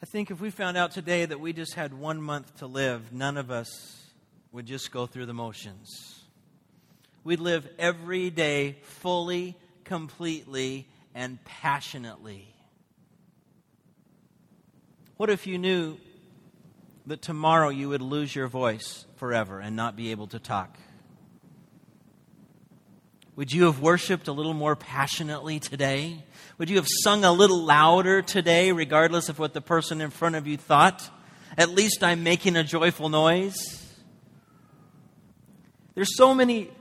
I think if we found out today that we just had one month to live, none of us would just go through the motions. We'd live every day fully, completely, and passionately. What if you knew that tomorrow you would lose your voice forever and not be able to talk? Would you have worshiped a little more passionately today? Would you have sung a little louder today, regardless of what the person in front of you thought? At least I'm making a joyful noise. There's so many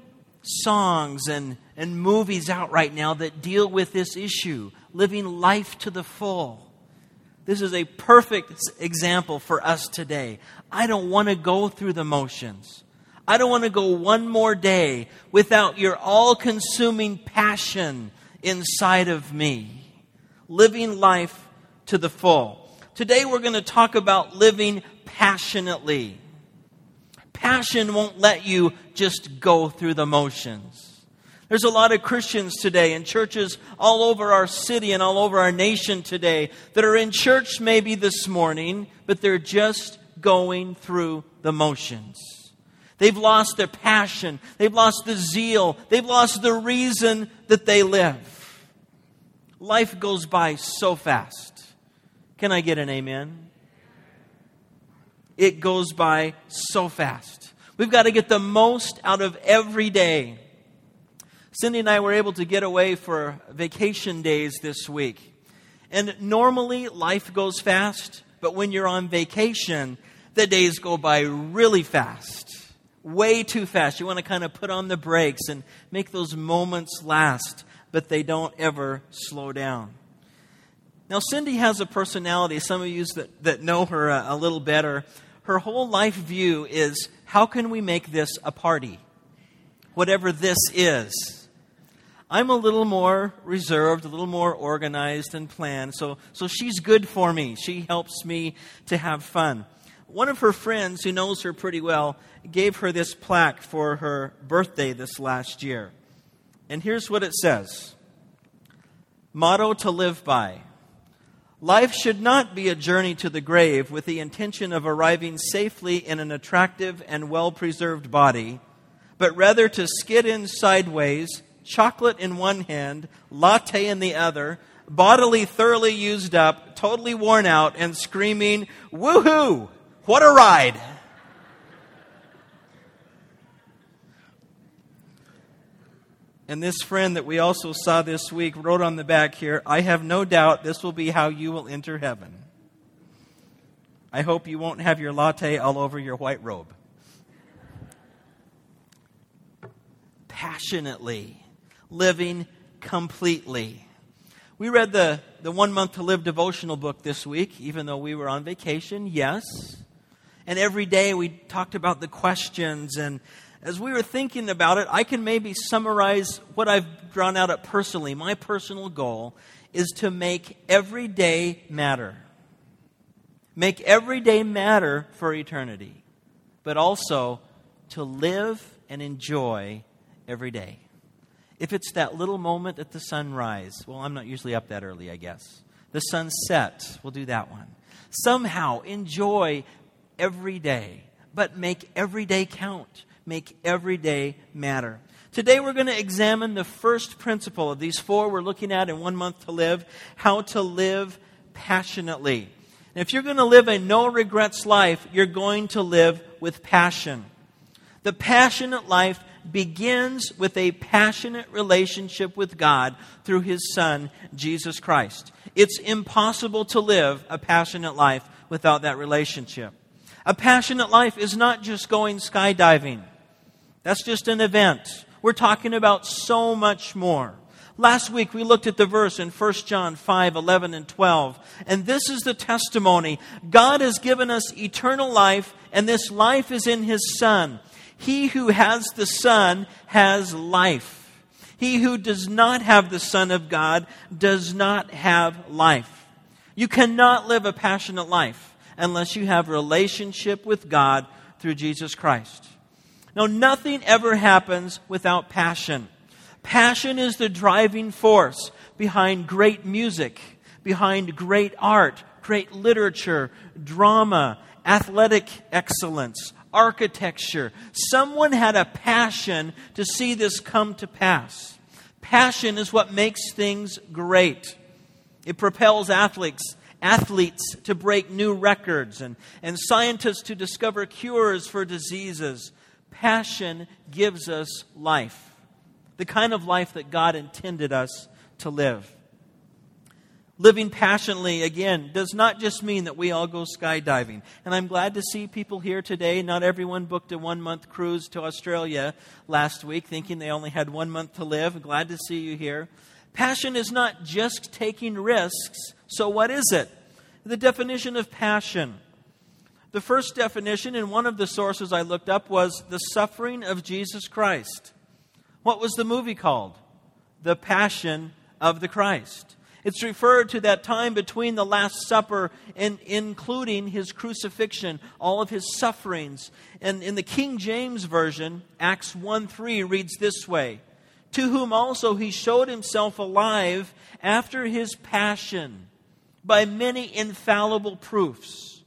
songs and, and movies out right now that deal with this issue living life to the full. This is a perfect example for us today. I don't want to go through the motions. I don't want to go one more day without your all consuming passion inside of me, living life to the full. Today we're going to talk about living passionately. Passion won't let you just go through the motions. There's a lot of Christians today in churches all over our city and all over our nation today that are in church maybe this morning, but they're just going through the motions. They've lost their passion. They've lost the zeal. They've lost the reason that they live. Life goes by so fast. Can I get an amen? It goes by so fast. We've got to get the most out of every day. Cindy and I were able to get away for vacation days this week. And normally life goes fast, but when you're on vacation, the days go by really fast. Way too fast. You want to kind of put on the brakes and make those moments last but they don't ever slow down. Now, Cindy has a personality, some of you that, that know her a, a little better. Her whole life view is how can we make this a party? Whatever this is. I'm a little more reserved, a little more organized and planned, so, so she's good for me. She helps me to have fun. One of her friends, who knows her pretty well, gave her this plaque for her birthday this last year. And here's what it says Motto to live by. Life should not be a journey to the grave with the intention of arriving safely in an attractive and well preserved body, but rather to skid in sideways, chocolate in one hand, latte in the other, bodily thoroughly used up, totally worn out, and screaming, Woohoo! What a ride! And this friend that we also saw this week wrote on the back here I have no doubt this will be how you will enter heaven. I hope you won't have your latte all over your white robe. Passionately, living completely. We read the, the One Month to Live devotional book this week, even though we were on vacation, yes. And every day we talked about the questions and as we were thinking about it, I can maybe summarize what I've drawn out at personally. My personal goal is to make every day matter. Make every day matter for eternity, but also to live and enjoy every day. If it's that little moment at the sunrise, well, I'm not usually up that early, I guess. The sunset, we'll do that one. Somehow enjoy every day, but make every day count make every day matter. Today we're going to examine the first principle of these four we're looking at in one month to live how to live passionately. And if you're going to live a no regrets life, you're going to live with passion. The passionate life begins with a passionate relationship with God through His Son, Jesus Christ. It's impossible to live a passionate life without that relationship. A passionate life is not just going skydiving. That's just an event. We're talking about so much more. Last week we looked at the verse in 1 John 5 11 and 12. And this is the testimony God has given us eternal life, and this life is in His Son. He who has the Son has life. He who does not have the Son of God does not have life. You cannot live a passionate life unless you have relationship with God through Jesus Christ. No, nothing ever happens without passion. Passion is the driving force behind great music, behind great art, great literature, drama, athletic excellence, architecture. Someone had a passion to see this come to pass. Passion is what makes things great. It propels athletes athletes to break new records and, and scientists to discover cures for diseases. Passion gives us life, the kind of life that God intended us to live. Living passionately, again, does not just mean that we all go skydiving. And I'm glad to see people here today. Not everyone booked a one month cruise to Australia last week, thinking they only had one month to live. Glad to see you here. Passion is not just taking risks. So, what is it? The definition of passion. The first definition in one of the sources I looked up was the suffering of Jesus Christ. What was the movie called? The Passion of the Christ. It's referred to that time between the Last Supper and including his crucifixion, all of his sufferings. And in the King James Version, Acts 1 3 reads this way To whom also he showed himself alive after his passion by many infallible proofs.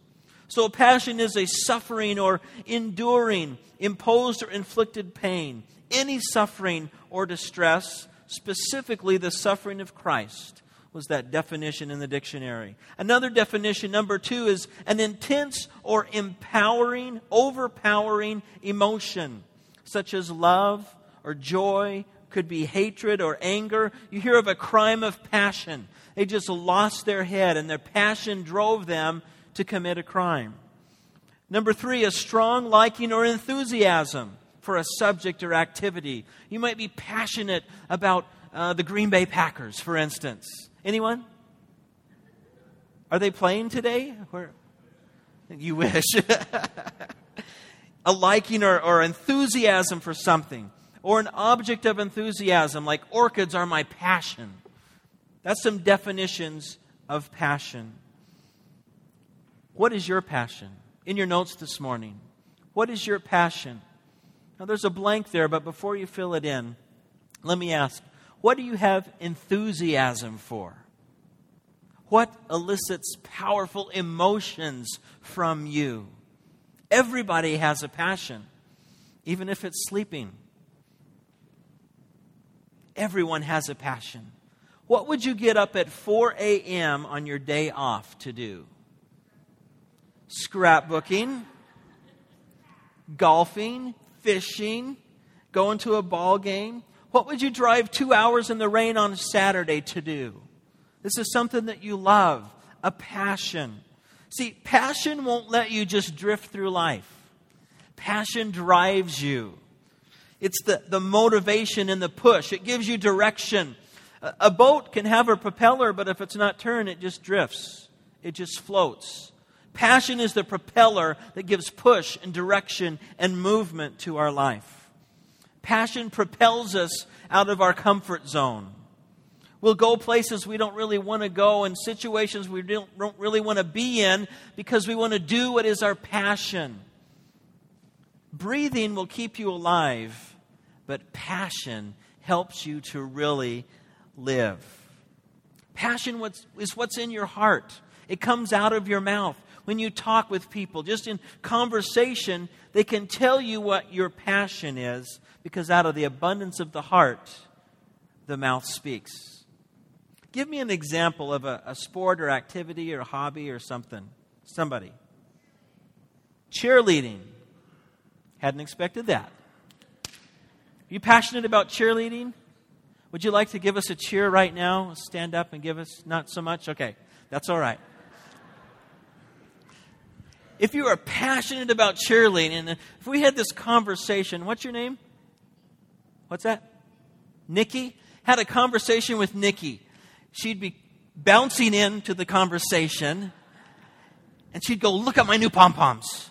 So, passion is a suffering or enduring, imposed or inflicted pain, any suffering or distress, specifically the suffering of Christ was that definition in the dictionary. Another definition, number two, is an intense or empowering, overpowering emotion, such as love or joy, could be hatred or anger. You hear of a crime of passion. They just lost their head, and their passion drove them to commit a crime. Number three, a strong liking or enthusiasm for a subject or activity. You might be passionate about uh, the Green Bay Packers, for instance. Anyone? Are they playing today? Where? You wish. a liking or, or enthusiasm for something, or an object of enthusiasm, like orchids are my passion. That's some definitions of passion. What is your passion? In your notes this morning, what is your passion? Now, there's a blank there, but before you fill it in, let me ask what do you have enthusiasm for? What elicits powerful emotions from you? Everybody has a passion, even if it's sleeping. Everyone has a passion. What would you get up at 4 a.m. on your day off to do? Scrapbooking, golfing, fishing, going to a ball game, what would you drive two hours in the rain on Saturday to do? This is something that you love, a passion. See, passion won't let you just drift through life. Passion drives you. It's the, the motivation and the push. It gives you direction. A, a boat can have a propeller, but if it's not turned, it just drifts. It just floats. Passion is the propeller that gives push and direction and movement to our life. Passion propels us out of our comfort zone. We'll go places we don't really want to go and situations we don't, really want to be in because we want to do what is our passion. Breathing will keep you alive, but passion helps you to really live. Passion is what's in your heart, it comes out of your mouth. When you talk with people, just in conversation, they can tell you what your passion is because out of the abundance of the heart, the mouth speaks. Give me an example of a, a sport or activity or hobby or something. Somebody. Cheerleading. Hadn't expected that. Are you passionate about cheerleading? Would you like to give us a cheer right now? Stand up and give us not so much? Okay, that's all right. If you are passionate about cheerleading, if we had this conversation, what's your name? What's that? Nikki? Had a conversation with Nikki. She'd be bouncing into the conversation and she'd go, Look at my new pom poms.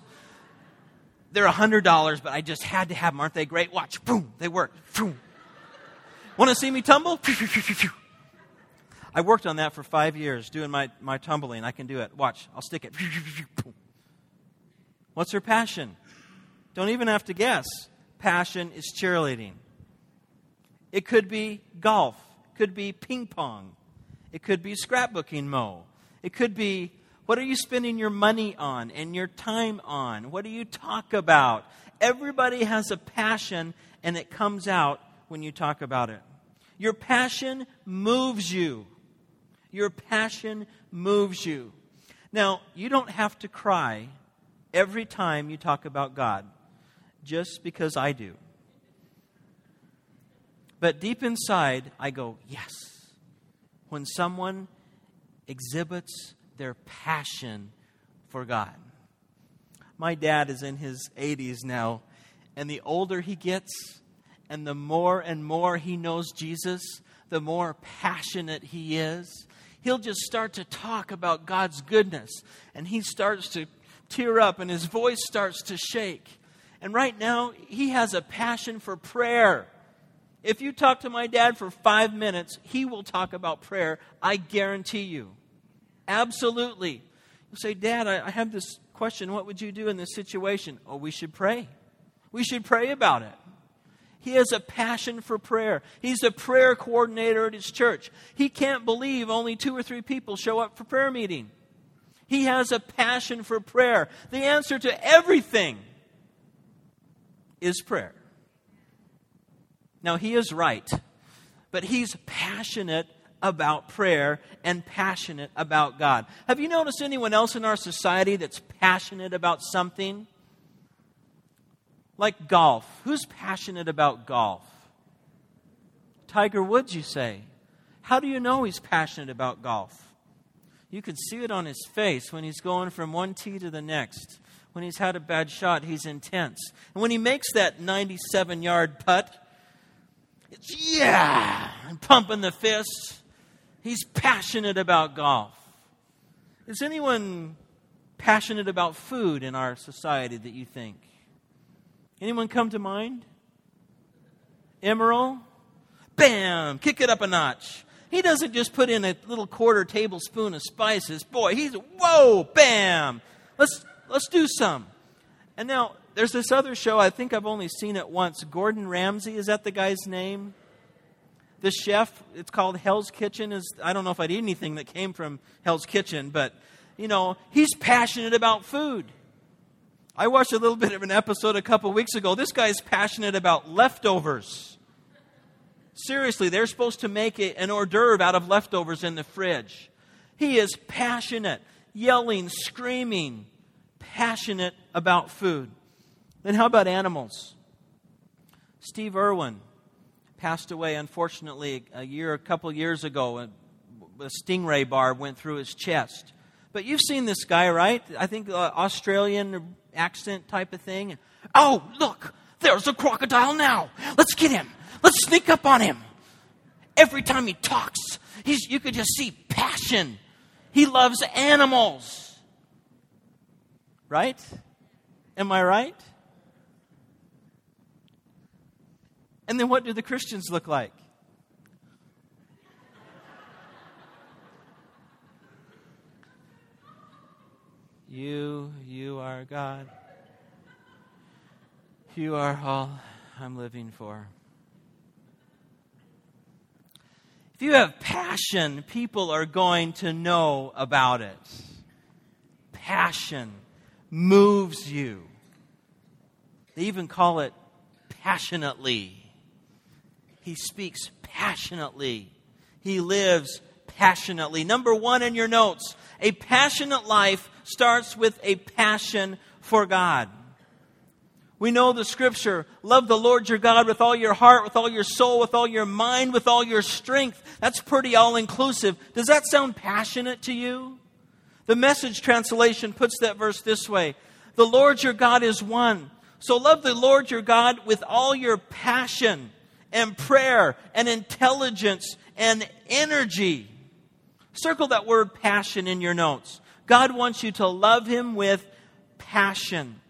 They're a $100, but I just had to have them. Aren't they great? Watch. Boom. They work. Boom. Want to see me tumble? I worked on that for five years, doing my, my tumbling. I can do it. Watch. I'll stick it. What's her passion? Don't even have to guess. Passion is cheerleading. It could be golf. It could be ping pong. It could be scrapbooking mo. It could be What are you spending your money on and your time on? What do you talk about? Everybody has a passion, and it comes out when you talk about it. Your passion moves you. Your passion moves you. Now, you don't have to cry every time you talk about God, just because I do. But deep inside, I go, yes. When someone exhibits their passion for God. My dad is in his 80s now, and the older he gets, and the more and more he knows Jesus, the more passionate he is. He'll just start to talk about God's goodness, and he starts to tear up, and his voice starts to shake. And right now, he has a passion for prayer. If you talk to my dad for five minutes, he will talk about prayer. I guarantee you. Absolutely. You say, Dad, I, I have this question. What would you do in this situation? Oh, we should pray. We should pray about it. He has a passion for prayer. He's a prayer coordinator at his church. He can't believe only two or three people show up for prayer meeting. He has a passion for prayer. The answer to everything is prayer. Now, he is right, but he's passionate about prayer and passionate about God. Have you noticed anyone else in our society that's passionate about something? Like golf. Who's passionate about golf? Tiger Woods, you say. How do you know he's passionate about golf? You can see it on his face when he's going from one tee to the next. When he's had a bad shot, he's intense. And when he makes that 97 yard putt, it's yeah, and pumping the fists. He's passionate about golf. Is anyone passionate about food in our society that you think? Anyone come to mind? Emeril? Bam! Kick it up a notch. He doesn't just put in a little quarter tablespoon of spices. Boy, he's whoa, bam. Let's let's do some. And now there's this other show. I think I've only seen it once. Gordon Ramsay is that the guy's name? The chef. It's called Hell's Kitchen. Is I don't know if I'd eat anything that came from Hell's Kitchen, but you know he's passionate about food. I watched a little bit of an episode a couple weeks ago. This guy's passionate about leftovers. Seriously, they're supposed to make it an hors d'oeuvre out of leftovers in the fridge. He is passionate, yelling, screaming, passionate about food. Then how about animals? Steve Irwin passed away, unfortunately, a year, a couple years ago. A, a stingray barb went through his chest. But you've seen this guy, right? I think uh, Australian accent type of thing. Oh, look, there's a crocodile now. Let's get him. Let's sneak up on him. Every time he talks, he's, you could just see passion. He loves animals. Right? Am I right? And then what do the Christians look like? You, you are God. You are all I'm living for. If you have passion, people are going to know about it. Passion moves you. They even call it passionately. He speaks passionately. He lives passionately. Number one in your notes a passionate life starts with a passion for God. We know the scripture love the Lord your God with all your heart, with all your soul, with all your mind, with all your strength. That's pretty all inclusive. Does that sound passionate to you? The message translation puts that verse this way The Lord your God is one. So love the Lord your God with all your passion and prayer and intelligence and energy. Circle that word passion in your notes. God wants you to love Him with passion.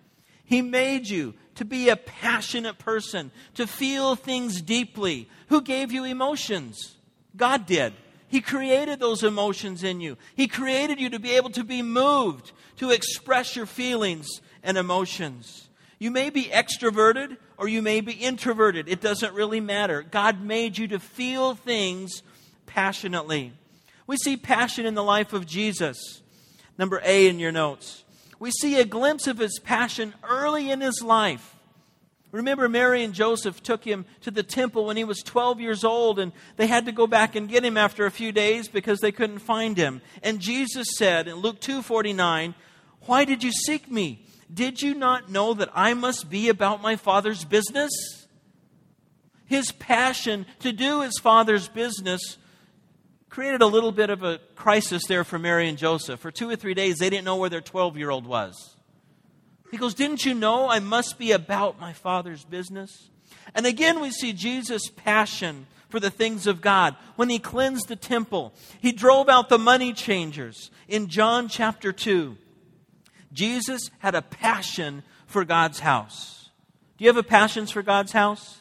He made you to be a passionate person, to feel things deeply. Who gave you emotions? God did. He created those emotions in you. He created you to be able to be moved, to express your feelings and emotions. You may be extroverted or you may be introverted. It doesn't really matter. God made you to feel things passionately. We see passion in the life of Jesus. Number A in your notes. We see a glimpse of his passion early in his life. Remember, Mary and Joseph took him to the temple when he was 12 years old, and they had to go back and get him after a few days because they couldn't find him. And Jesus said in Luke 2:49, "Why did you seek me? Did you not know that I must be about my Father's business?" His passion to do his Father's business created a little bit of a crisis there for Mary and Joseph. For two or three days, they didn't know where their 12 year old was. He goes, Didn't you know I must be about my Father's business? And again, we see Jesus' passion for the things of God. When he cleansed the temple, he drove out the money changers in John chapter 2. Jesus had a passion for God's house. Do you have a passion for God's house?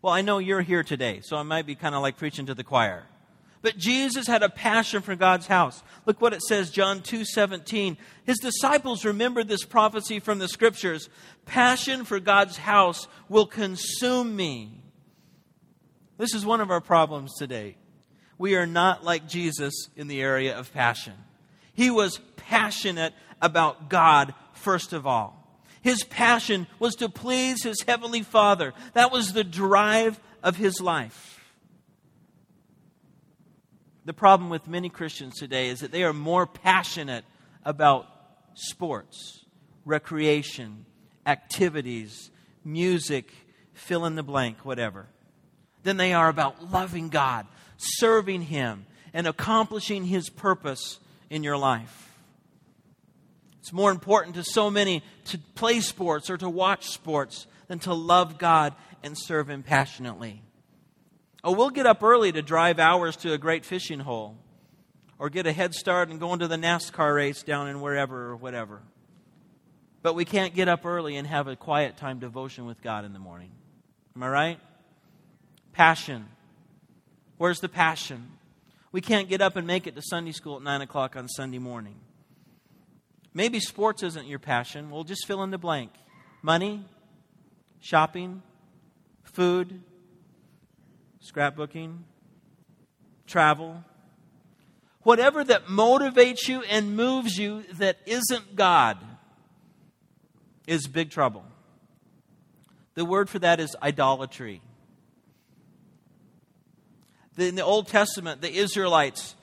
Well, I know you're here today, so I might be kind of like preaching to the choir. But Jesus had a passion for God's house. Look what it says, John 2:17. His disciples remembered this prophecy from the scriptures. Passion for God's house will consume me. This is one of our problems today. We are not like Jesus in the area of passion. He was passionate about God first of all. His passion was to please his heavenly Father. That was the drive of his life. The problem with many Christians today is that they are more passionate about sports, recreation, activities, music, fill in the blank, whatever, than they are about loving God, serving Him, and accomplishing His purpose in your life. It's more important to so many to play sports or to watch sports than to love God and serve Him passionately. Oh, we'll get up early to drive hours to a great fishing hole or get a head start and go into the NASCAR race down in wherever or whatever. But we can't get up early and have a quiet time devotion with God in the morning. Am I right? Passion. Where's the passion? We can't get up and make it to Sunday school at 9 o'clock on Sunday morning. Maybe sports isn't your passion. We'll just fill in the blank. Money, shopping, food, scrapbooking, travel, whatever that motivates you and moves you that isn't God is big trouble. The word for that is idolatry. In the Old Testament, the Israelites,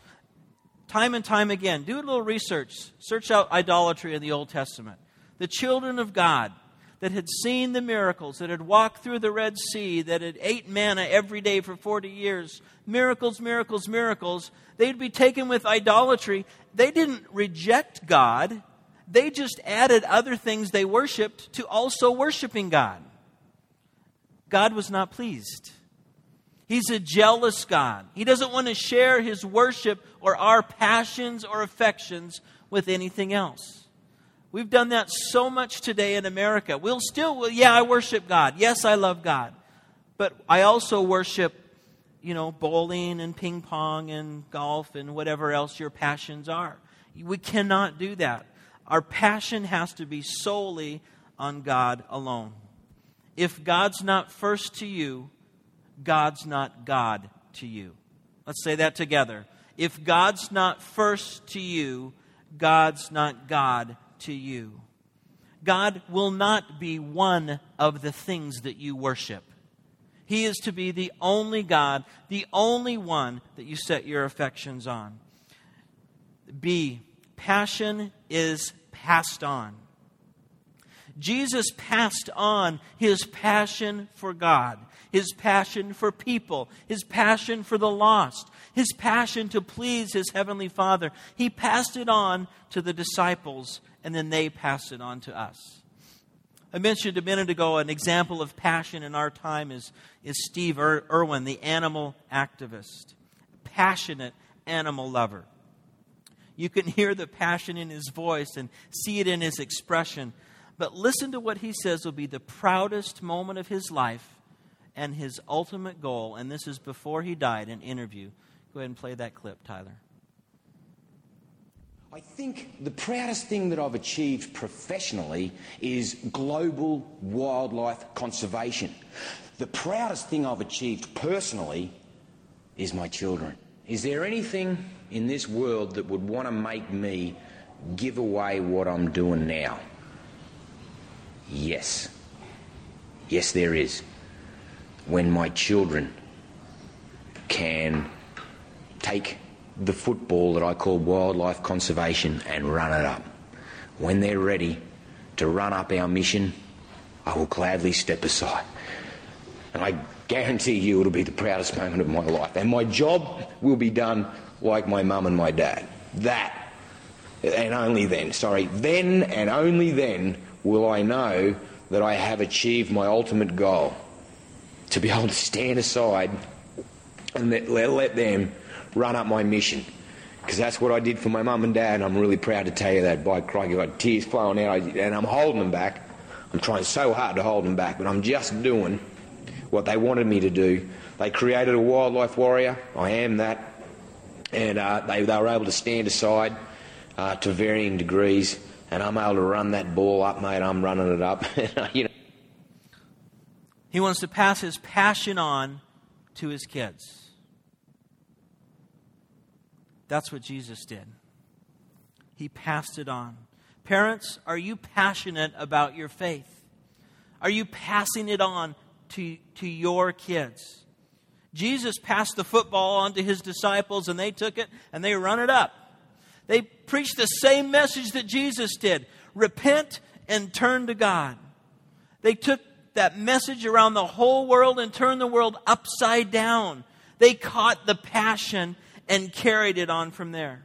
time and time again, do a little research, search out idolatry in the Old Testament. The children of God that had seen the miracles, that had walked through the Red Sea, that had ate manna every day for 40 years, miracles, miracles, miracles, they'd be taken with idolatry. They didn't reject God, they just added other things they worshiped to also worshiping God. God was not pleased. He's a jealous God. He doesn't want to share his worship or our passions or affections with anything else. We've done that so much today in America. We'll still, yeah, I worship God. Yes, I love God. But I also worship, you know, bowling and ping pong and golf and whatever else your passions are. We cannot do that. Our passion has to be solely on God alone. If God's not first to you, God's not God to you. Let's say that together. If God's not first to you, God's not God to you. God will not be one of the things that you worship. He is to be the only God, the only one that you set your affections on. B. Passion is passed on. Jesus passed on his passion for God, his passion for people, his passion for the lost, his passion to please his heavenly Father. He passed it on to the disciples and then they passed it on to us. I mentioned a minute ago an example of passion in our time is, is Steve Ir- Irwin, the animal activist, passionate animal lover. You can hear the passion in his voice and see it in his expression. But listen to what he says will be the proudest moment of his life and his ultimate goal. And this is before he died, an interview. Go ahead and play that clip, Tyler. I think the proudest thing that I've achieved professionally is global wildlife conservation. The proudest thing I've achieved personally is my children. Is there anything in this world that would want to make me give away what I'm doing now? Yes. Yes, there is. When my children can take the football that I call wildlife conservation and run it up. When they're ready to run up our mission, I will gladly step aside. And I guarantee you it'll be the proudest moment of my life. And my job will be done like my mum and my dad. That, and only then, sorry, then and only then will I know that I have achieved my ultimate goal to be able to stand aside and let, let, them run up my mission. Because that's what I did for my mum and dad, and I'm really proud to tell you that. By crikey, I've got tears flowing out, and I'm holding them back. I'm trying so hard to hold them back, but I'm just doing what they wanted me to do. They created a wildlife warrior. I am that. And uh, they, they were able to stand aside uh, to varying degrees, and I'm able to run that ball up, mate. I'm running it up. you know. He wants to pass his passion on to his kids. That's what Jesus did. He passed it on. Parents, are you passionate about your faith? Are you passing it on to, to your kids? Jesus passed the football on to his disciples, and they took it and they run it up. They preached the same message that Jesus did repent and turn to God. They took that message around the whole world and turned the world upside down. They caught the passion and carried it on from there.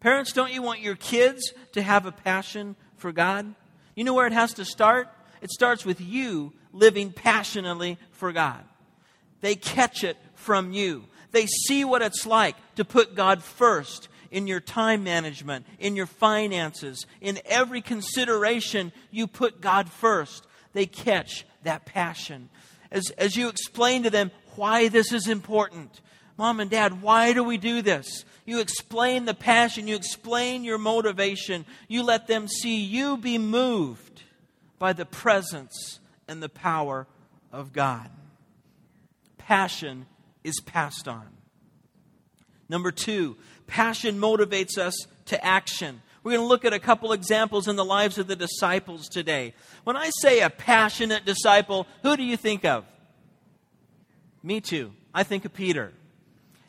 Parents, don't you want your kids to have a passion for God? You know where it has to start? It starts with you living passionately for God. They catch it from you. They see what it's like to put God first in your time management, in your finances, in every consideration, you put God first. They catch that passion. As, as you explain to them why this is important, Mom and Dad, why do we do this? You explain the passion, you explain your motivation, you let them see you be moved by the presence and the power of God. Passion is passed on. Number two, passion motivates us to action. We're going to look at a couple examples in the lives of the disciples today. When I say a passionate disciple, who do you think of? Me too. I think of Peter.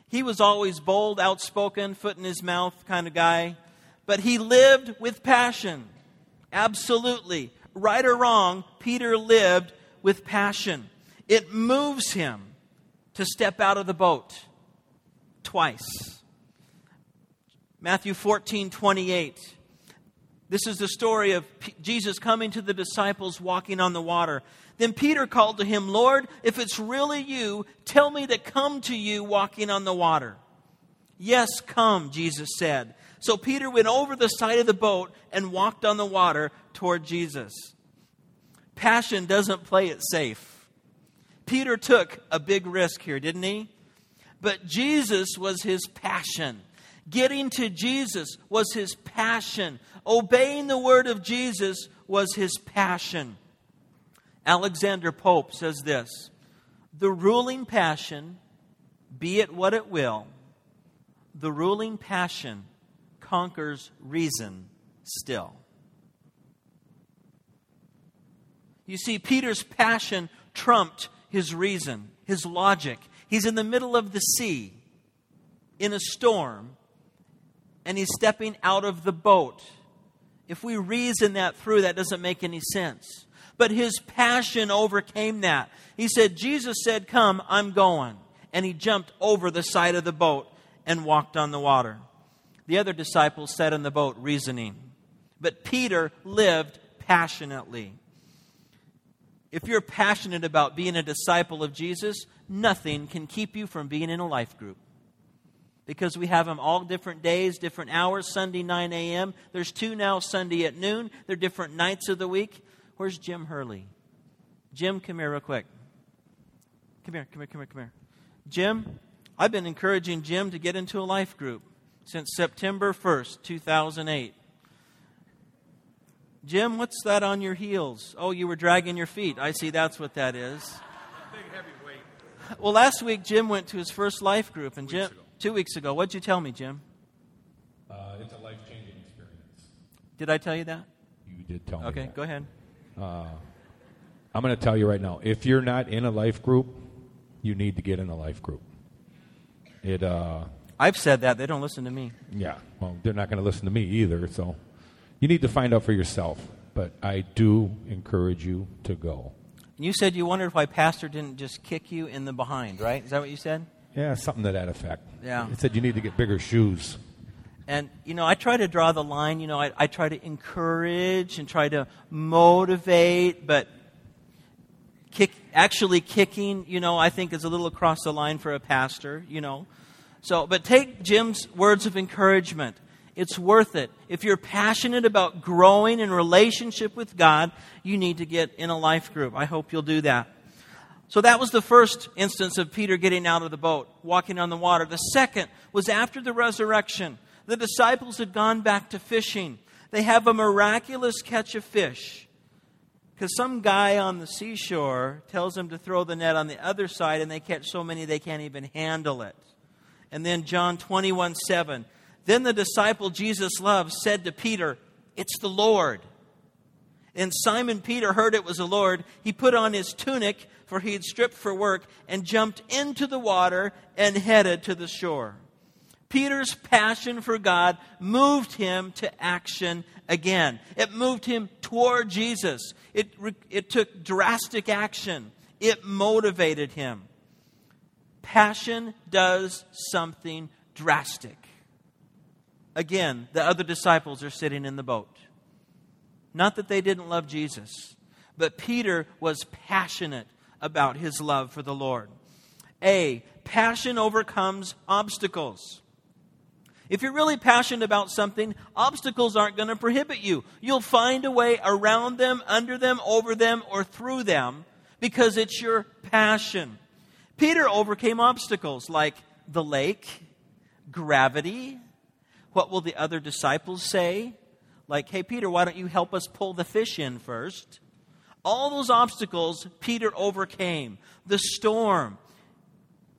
He was always bold, outspoken, foot in his mouth kind of guy, but he lived with passion. Absolutely. Right or wrong, Peter lived with passion. It moves him to step out of the boat twice. Matthew 14, 28. This is the story of P- Jesus coming to the disciples walking on the water. Then Peter called to him, Lord, if it's really you, tell me to come to you walking on the water. Yes, come, Jesus said. So Peter went over the side of the boat and walked on the water toward Jesus. Passion doesn't play it safe. Peter took a big risk here, didn't he? But Jesus was his passion. Getting to Jesus was his passion. Obeying the word of Jesus was his passion. Alexander Pope says this The ruling passion, be it what it will, the ruling passion conquers reason still. You see, Peter's passion trumped his reason, his logic. He's in the middle of the sea in a storm, and he's stepping out of the boat. If we reason that through, that doesn't make any sense. But his passion overcame that. He said, Jesus said, Come, I'm going. And he jumped over the side of the boat and walked on the water. The other disciples sat in the boat reasoning. But Peter lived passionately. If you're passionate about being a disciple of Jesus, nothing can keep you from being in a life group. Because we have them all different days, different hours. Sunday, 9 a.m. There's two now, Sunday at noon. They're different nights of the week. Where's Jim Hurley? Jim, come here real quick. Come here, come here, come here, come here. Jim, I've been encouraging Jim to get into a life group since September 1st, 2008. Jim, what's that on your heels? Oh, you were dragging your feet. I see that's what that is. Big heavy weight. Well, last week Jim went to his first life group, and Jim, ago. Two weeks ago, what'd you tell me, Jim? Uh, it's a life changing experience. Did I tell you that? You did tell me. Okay, that. go ahead. I'm going to tell you right now. If you're not in a life group, you need to get in a life group. It, uh, I've said that. They don't listen to me. yeah. Well, they're not going to listen to me either. So, you need to find out for yourself. But I do encourage you to go. You said you wondered why Pastor didn't just kick you in the behind, right? Is that what you said? Yeah, something to that effect. Yeah. It said you need to get bigger shoes. And, you know, I try to draw the line. You know, I, I try to encourage and try to motivate, but kick, actually kicking, you know, I think is a little across the line for a pastor, you know. So, but take Jim's words of encouragement. It's worth it. If you're passionate about growing in relationship with God, you need to get in a life group. I hope you'll do that. So that was the first instance of Peter getting out of the boat, walking on the water. The second was after the resurrection. The disciples had gone back to fishing. They have a miraculous catch of fish. Because some guy on the seashore tells them to throw the net on the other side, and they catch so many they can't even handle it. And then John 21 7. Then the disciple Jesus loved said to Peter, It's the Lord. And Simon Peter heard it was the Lord. He put on his tunic, for he had stripped for work, and jumped into the water and headed to the shore. Peter's passion for God moved him to action again. It moved him toward Jesus. It, it took drastic action. It motivated him. Passion does something drastic. Again, the other disciples are sitting in the boat. Not that they didn't love Jesus, but Peter was passionate about his love for the Lord. A, passion overcomes obstacles. If you're really passionate about something, obstacles aren't going to prohibit you. You'll find a way around them, under them, over them, or through them because it's your passion. Peter overcame obstacles like the lake, gravity. What will the other disciples say? Like, hey, Peter, why don't you help us pull the fish in first? All those obstacles Peter overcame. The storm,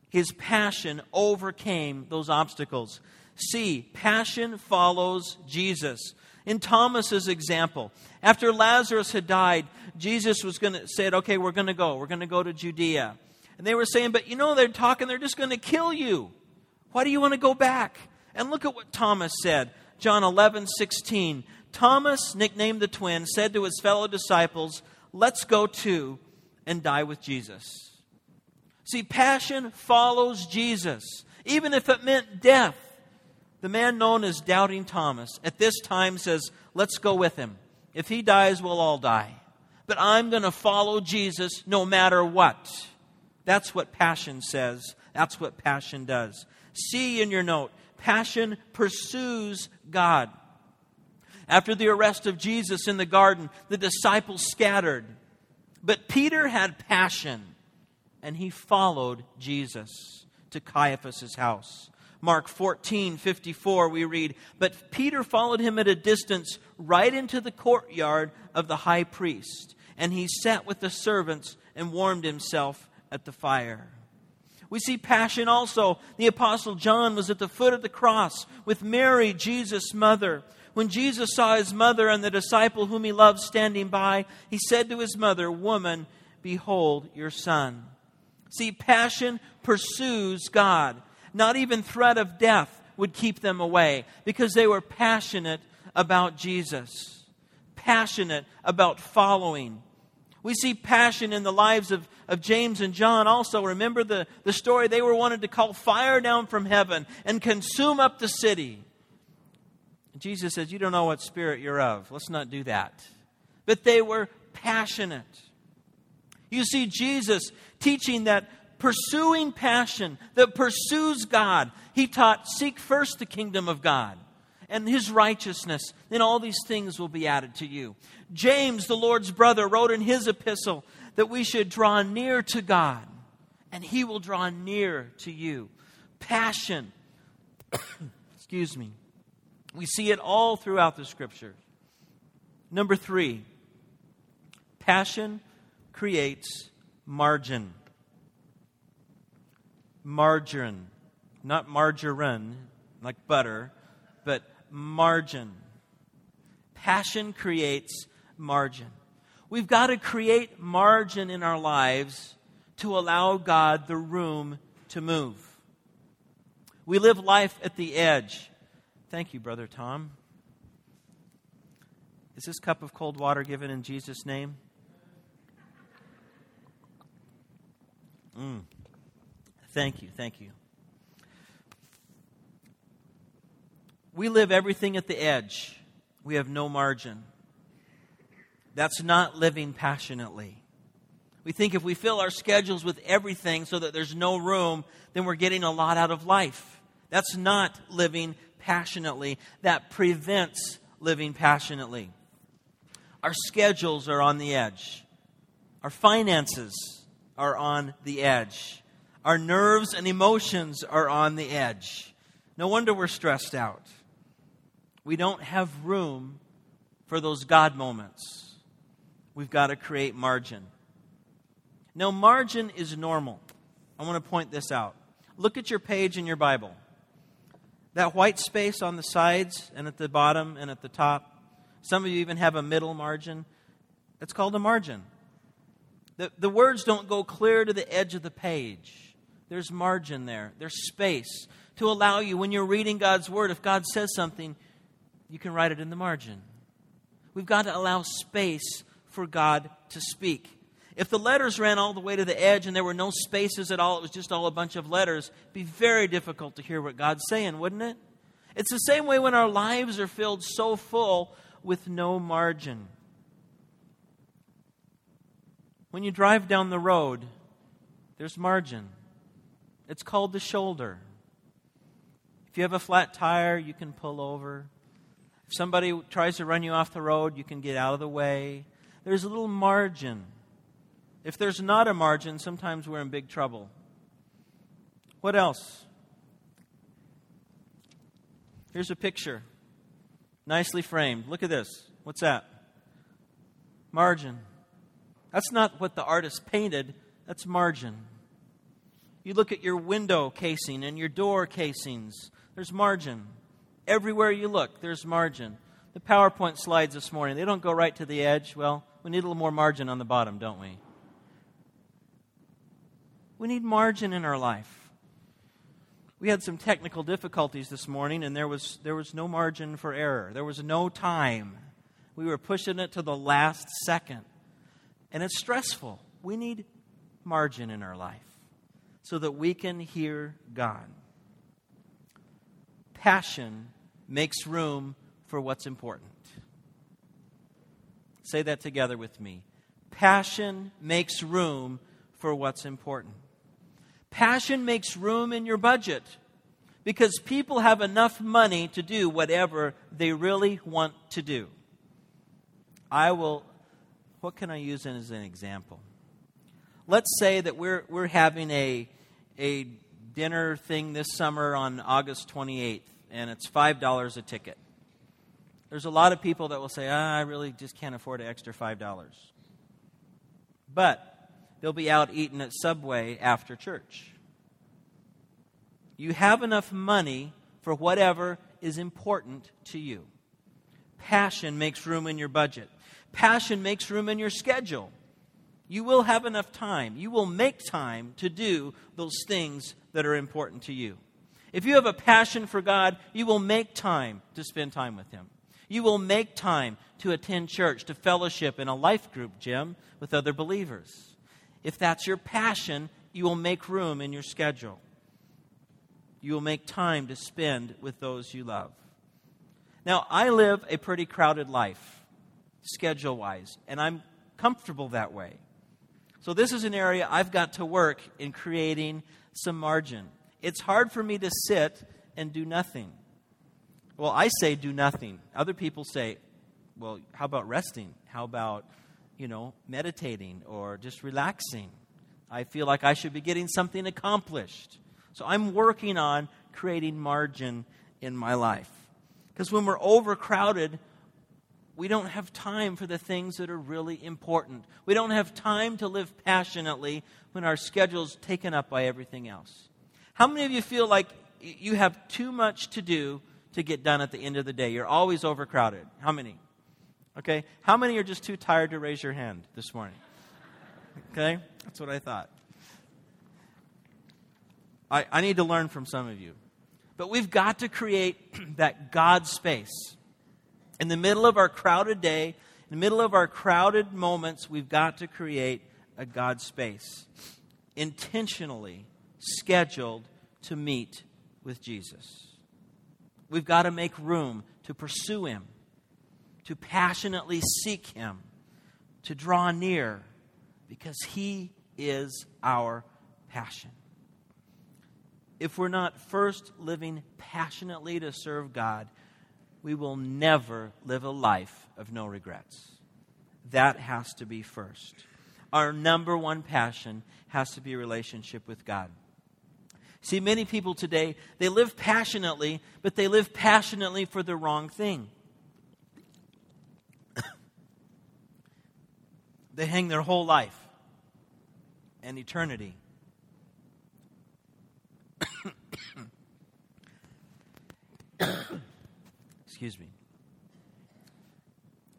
his passion overcame those obstacles. C, passion follows Jesus. In Thomas's example, after Lazarus had died, Jesus was going to say, "Okay, we're going to go. We're going to go to Judea." And they were saying, "But you know, they're talking. They're just going to kill you. Why do you want to go back?" And look at what Thomas said. John 11, 16. Thomas, nicknamed the twin, said to his fellow disciples, Let's go too and die with Jesus. See, passion follows Jesus, even if it meant death. The man known as Doubting Thomas at this time says, Let's go with him. If he dies, we'll all die. But I'm going to follow Jesus no matter what. That's what passion says. That's what passion does. See in your note, passion pursues God. After the arrest of Jesus in the garden, the disciples scattered. But Peter had passion, and he followed Jesus to Caiaphas' house. Mark 14, 54, we read, But Peter followed him at a distance right into the courtyard of the high priest, and he sat with the servants and warmed himself at the fire. We see passion also. The Apostle John was at the foot of the cross with Mary, Jesus' mother. When Jesus saw his mother and the disciple whom he loved standing by, he said to his mother, Woman, behold your son. See, passion pursues God. Not even threat of death would keep them away because they were passionate about Jesus, passionate about following. We see passion in the lives of, of James and John also. Remember the, the story? They were wanted to call fire down from heaven and consume up the city. Jesus says, You don't know what spirit you're of. Let's not do that. But they were passionate. You see Jesus teaching that pursuing passion that pursues God. He taught, Seek first the kingdom of God and his righteousness, then all these things will be added to you. James, the Lord's brother, wrote in his epistle that we should draw near to God, and he will draw near to you. Passion, excuse me. We see it all throughout the scriptures. Number three, passion creates margin. Margarine, not margarine, like butter, but margin. Passion creates margin. We've got to create margin in our lives to allow God the room to move. We live life at the edge. Thank you, Brother Tom. Is this cup of cold water given in Jesus' name? Mm. Thank you, thank you. We live everything at the edge. We have no margin. That's not living passionately. We think if we fill our schedules with everything so that there's no room, then we're getting a lot out of life. That's not living passionately. That prevents living passionately. Our schedules are on the edge. Our finances are on the edge. Our nerves and emotions are on the edge. No wonder we're stressed out. We don't have room for those God moments. We've got to create margin. Now, margin is normal. I want to point this out. Look at your page in your Bible. That white space on the sides and at the bottom and at the top, some of you even have a middle margin. It's called a margin. The, the words don't go clear to the edge of the page. There's margin there, there's space to allow you, when you're reading God's Word, if God says something, you can write it in the margin. We've got to allow space for God to speak. If the letters ran all the way to the edge and there were no spaces at all, it was just all a bunch of letters, it'd be very difficult to hear what God's saying, wouldn't it? It's the same way when our lives are filled so full with no margin. When you drive down the road, there's margin. It's called the shoulder. If you have a flat tire, you can pull over. If somebody tries to run you off the road, you can get out of the way. There's a little margin. If there's not a margin, sometimes we're in big trouble. What else? Here's a picture, nicely framed. Look at this. What's that? Margin. That's not what the artist painted, that's margin. You look at your window casing and your door casings, there's margin. Everywhere you look, there's margin. The PowerPoint slides this morning, they don't go right to the edge. Well, we need a little more margin on the bottom, don't we? We need margin in our life. We had some technical difficulties this morning, and there was, there was no margin for error. There was no time. We were pushing it to the last second. And it's stressful. We need margin in our life so that we can hear God. Passion makes room for what's important. Say that together with me. Passion makes room for what's important. Passion makes room in your budget because people have enough money to do whatever they really want to do. I will what can I use as an example? Let's say that we're, we're having a, a dinner thing this summer on August 28th, and it's $5 a ticket. There's a lot of people that will say, ah, I really just can't afford an extra $5. But they'll be out eating at Subway after church. You have enough money for whatever is important to you. Passion makes room in your budget. Passion makes room in your schedule. You will have enough time. You will make time to do those things that are important to you. If you have a passion for God, you will make time to spend time with Him. You will make time to attend church, to fellowship in a life group, Jim, with other believers. If that's your passion, you will make room in your schedule. You will make time to spend with those you love. Now, I live a pretty crowded life schedule wise, and I'm comfortable that way. So, this is an area I've got to work in creating some margin. It's hard for me to sit and do nothing. Well, I say do nothing. Other people say, well, how about resting? How about, you know, meditating or just relaxing? I feel like I should be getting something accomplished. So I'm working on creating margin in my life. Because when we're overcrowded, we don't have time for the things that are really important. We don't have time to live passionately when our schedule's taken up by everything else. How many of you feel like you have too much to do to get done at the end of the day? You're always overcrowded. How many? Okay? How many are just too tired to raise your hand this morning? Okay? That's what I thought. I, I need to learn from some of you. But we've got to create that God space. In the middle of our crowded day, in the middle of our crowded moments, we've got to create a God space. Intentionally scheduled to meet with Jesus. We've got to make room to pursue Him, to passionately seek Him, to draw near, because He is our passion. If we're not first living passionately to serve God, we will never live a life of no regrets. That has to be first. Our number one passion has to be relationship with God. See, many people today, they live passionately, but they live passionately for the wrong thing. They hang their whole life and eternity. Excuse me.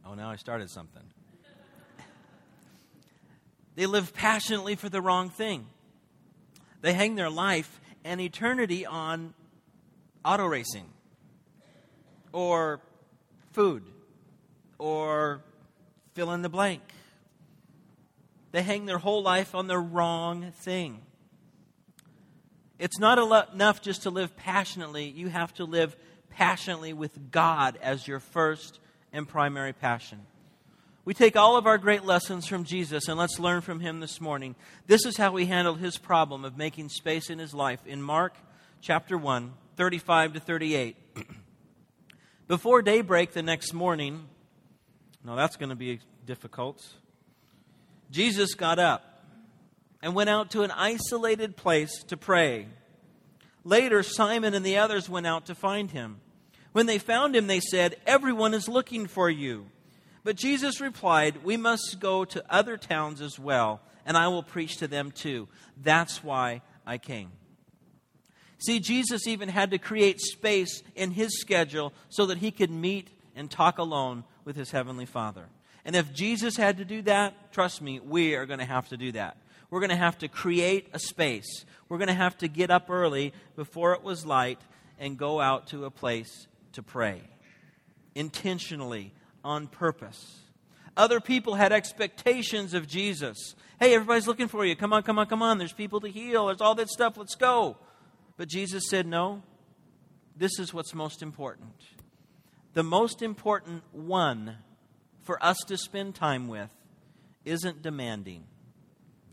Oh, now I started something. they live passionately for the wrong thing. They hang their life and eternity on auto racing or food or fill in the blank. They hang their whole life on the wrong thing. It's not enough just to live passionately, you have to live passionately with God as your first and primary passion. We take all of our great lessons from Jesus and let's learn from him this morning. This is how he handled his problem of making space in his life in Mark chapter 1, 35 to 38. Before daybreak the next morning, now that's going to be difficult, Jesus got up and went out to an isolated place to pray. Later, Simon and the others went out to find him. When they found him, they said, Everyone is looking for you. But Jesus replied, We must go to other towns as well, and I will preach to them too. That's why I came. See, Jesus even had to create space in his schedule so that he could meet and talk alone with his heavenly Father. And if Jesus had to do that, trust me, we are going to have to do that. We're going to have to create a space. We're going to have to get up early before it was light and go out to a place to pray intentionally on purpose. Other people had expectations of Jesus. Hey, everybody's looking for you. Come on, come on, come on. There's people to heal. There's all that stuff. Let's go. But Jesus said, No, this is what's most important. The most important one for us to spend time with isn't demanding,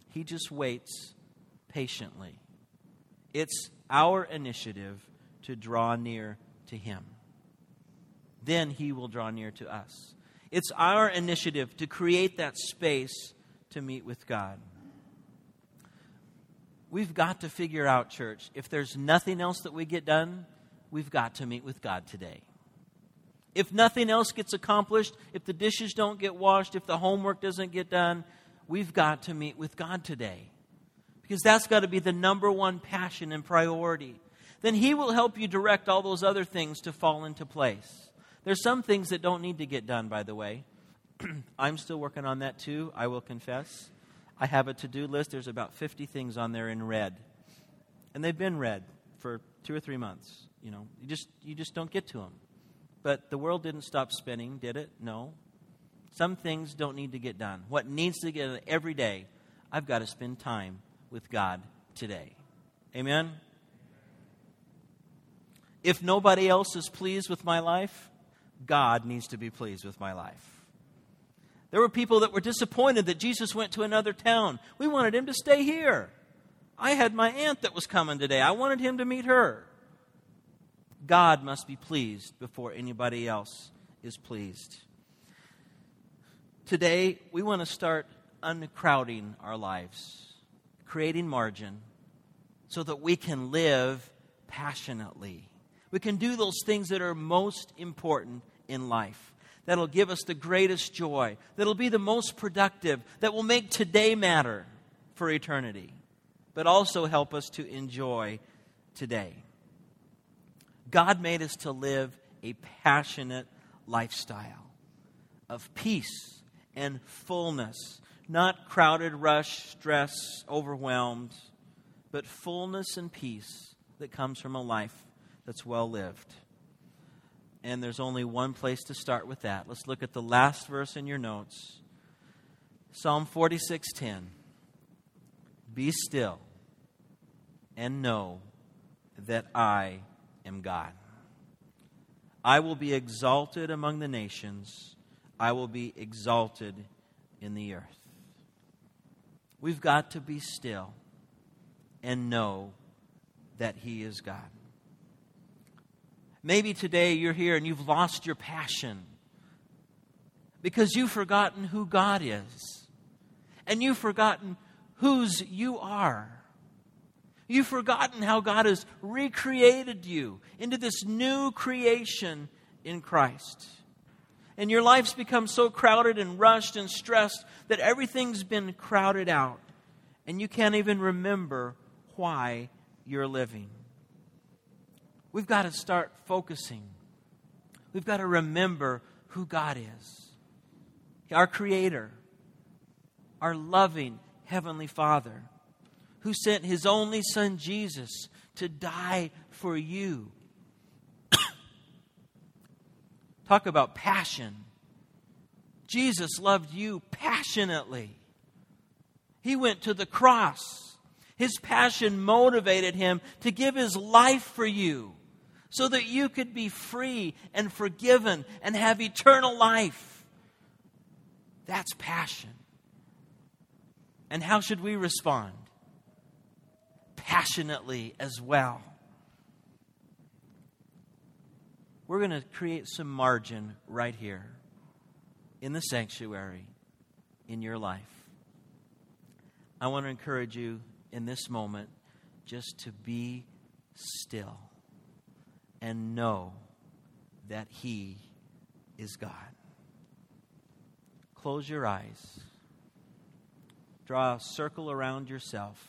He just waits patiently. It's our initiative to draw near to Him then He will draw near to us. It's our initiative to create that space to meet with God. We've got to figure out, church, if there's nothing else that we get done, we've got to meet with God today. If nothing else gets accomplished, if the dishes don't get washed, if the homework doesn't get done, we've got to meet with God today. Because that's got to be the number one passion and priority. Then He will help you direct all those other things to fall into place. There's some things that don't need to get done, by the way. I'm still working on that too, I will confess. I have a to do list. There's about 50 things on there in red. And they've been red for two or three months. You know, you just, you just don't get to them. But the world didn't stop spinning, did it? No. Some things don't need to get done. What needs to get done every day, I've got to spend time with God today. Amen? If nobody else is pleased with my life, God needs to be pleased with my life. There were people that were disappointed that Jesus went to another town. We wanted him to stay here. I had my aunt that was coming today. I wanted him to meet her. God must be pleased before anybody else is pleased. Today, we want to start uncrowding our lives, creating margin so that we can live passionately. We can do those things that are most important in life, that'll give us the greatest joy, that'll be the most productive, that will make today matter for eternity, but also help us to enjoy today. God made us to live a passionate lifestyle. of peace and fullness, not crowded, rush, stress, overwhelmed, but fullness and peace that comes from a life that's well lived. And there's only one place to start with that. Let's look at the last verse in your notes. Psalm 46:10. Be still and know that I am God. I will be exalted among the nations. I will be exalted in the earth. We've got to be still and know that He is God. Maybe today you're here and you've lost your passion because you've forgotten who God is and you've forgotten whose you are. You've forgotten how God has recreated you into this new creation in Christ. And your life's become so crowded and rushed and stressed that everything's been crowded out. And you can't even remember why you're living. We've got to start focusing. We've got to remember who God is our Creator, our loving Heavenly Father, who sent His only Son Jesus to die for you. Talk about passion. Jesus loved you passionately. He went to the cross. His passion motivated him to give his life for you so that you could be free and forgiven and have eternal life. That's passion. And how should we respond? Passionately as well. We're going to create some margin right here in the sanctuary in your life. I want to encourage you in this moment just to be still and know that He is God. Close your eyes. Draw a circle around yourself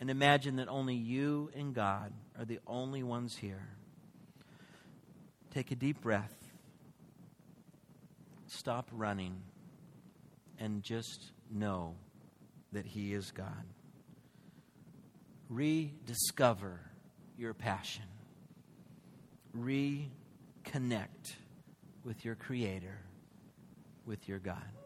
and imagine that only you and God are the only ones here. Take a deep breath. Stop running and just know that He is God. Rediscover your passion reconnect with your Creator, with your God.